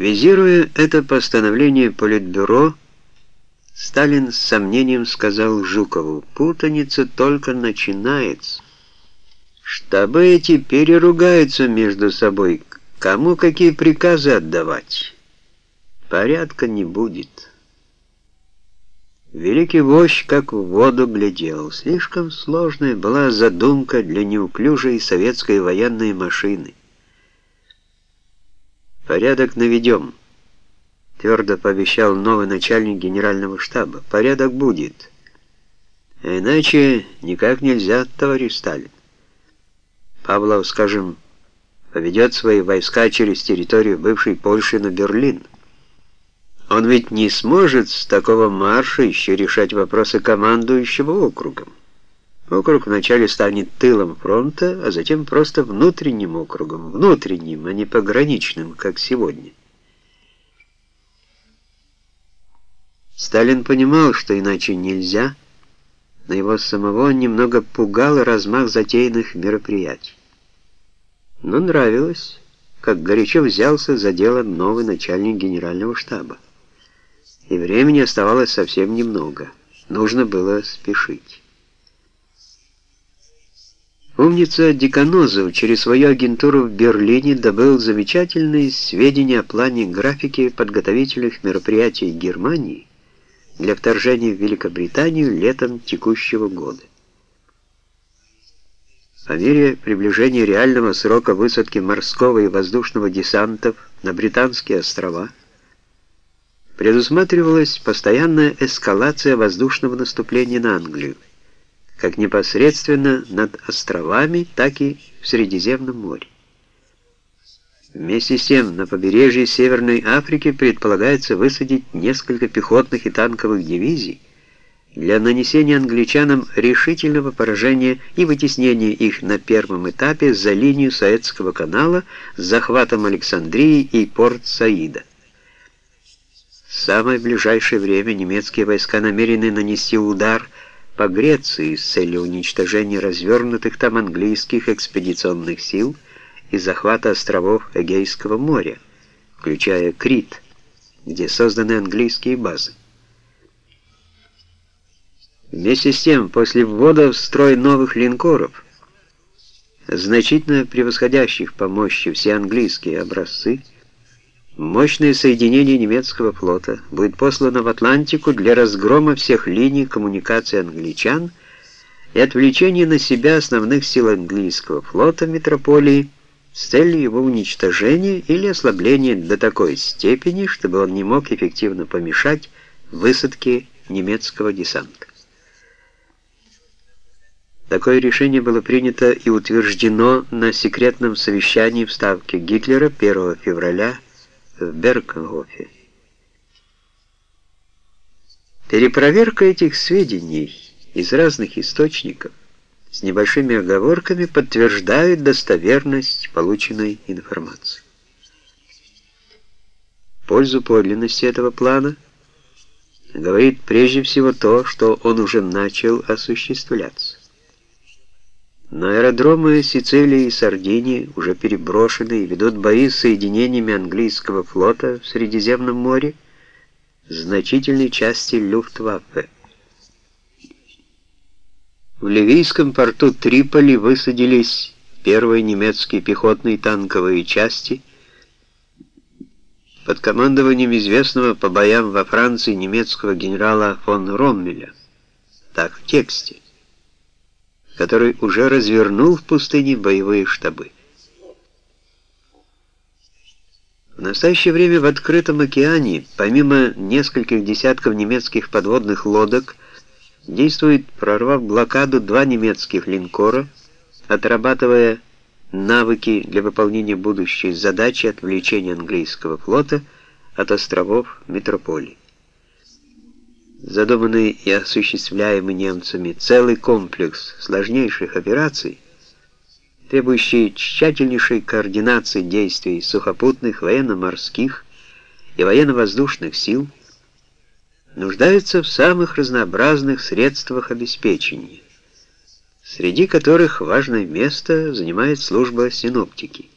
Визируя это постановление Политбюро, Сталин с сомнением сказал Жукову, «Путаница только начинается. Штабы эти переругаются между собой, кому какие приказы отдавать. Порядка не будет». Великий вождь как в воду глядел. Слишком сложная была задумка для неуклюжей советской военной машины. «Порядок наведем», — твердо пообещал новый начальник генерального штаба. «Порядок будет. А иначе никак нельзя, товарищ Сталин. Павлов, скажем, поведет свои войска через территорию бывшей Польши на Берлин». Он ведь не сможет с такого марша еще решать вопросы командующего округом. Округ вначале станет тылом фронта, а затем просто внутренним округом, внутренним, а не пограничным, как сегодня. Сталин понимал, что иначе нельзя, но его самого немного пугал размах затеянных мероприятий. Но нравилось, как горячо взялся за дело новый начальник генерального штаба и времени оставалось совсем немного. Нужно было спешить. Умница Деканозов через свою агентуру в Берлине добыл замечательные сведения о плане графики подготовительных мероприятий Германии для вторжения в Великобританию летом текущего года. По мере приближения реального срока высадки морского и воздушного десантов на Британские острова предусматривалась постоянная эскалация воздушного наступления на Англию, как непосредственно над островами, так и в Средиземном море. Вместе с тем, на побережье Северной Африки предполагается высадить несколько пехотных и танковых дивизий для нанесения англичанам решительного поражения и вытеснения их на первом этапе за линию Суэцкого канала с захватом Александрии и Порт-Саида. В самое ближайшее время немецкие войска намерены нанести удар по Греции с целью уничтожения развернутых там английских экспедиционных сил и захвата островов Эгейского моря, включая Крит, где созданы английские базы. Вместе с тем, после ввода в строй новых линкоров, значительно превосходящих по мощи все английские образцы, Мощное соединение немецкого флота будет послано в Атлантику для разгрома всех линий коммуникации англичан и отвлечения на себя основных сил английского флота метрополии с целью его уничтожения или ослабления до такой степени, чтобы он не мог эффективно помешать высадке немецкого десанта. Такое решение было принято и утверждено на секретном совещании в Ставке Гитлера 1 февраля в Бергхофе. Перепроверка этих сведений из разных источников с небольшими оговорками подтверждает достоверность полученной информации. В пользу подлинности этого плана говорит прежде всего то, что он уже начал осуществляться. На аэродромы Сицилии и Сардинии уже переброшены и ведут бои с соединениями английского флота в Средиземном море значительной части Люфтваффе. В ливийском порту Триполи высадились первые немецкие пехотные танковые части под командованием известного по боям во Франции немецкого генерала фон Роммеля. Так в тексте который уже развернул в пустыне боевые штабы. В настоящее время в открытом океане, помимо нескольких десятков немецких подводных лодок, действует, прорвав блокаду, два немецких линкора, отрабатывая навыки для выполнения будущей задачи отвлечения английского флота от островов метрополии задуманный и осуществляемый немцами целый комплекс сложнейших операций, требующий тщательнейшей координации действий сухопутных, военно-морских и военно-воздушных сил, нуждается в самых разнообразных средствах обеспечения, среди которых важное место занимает служба синоптики.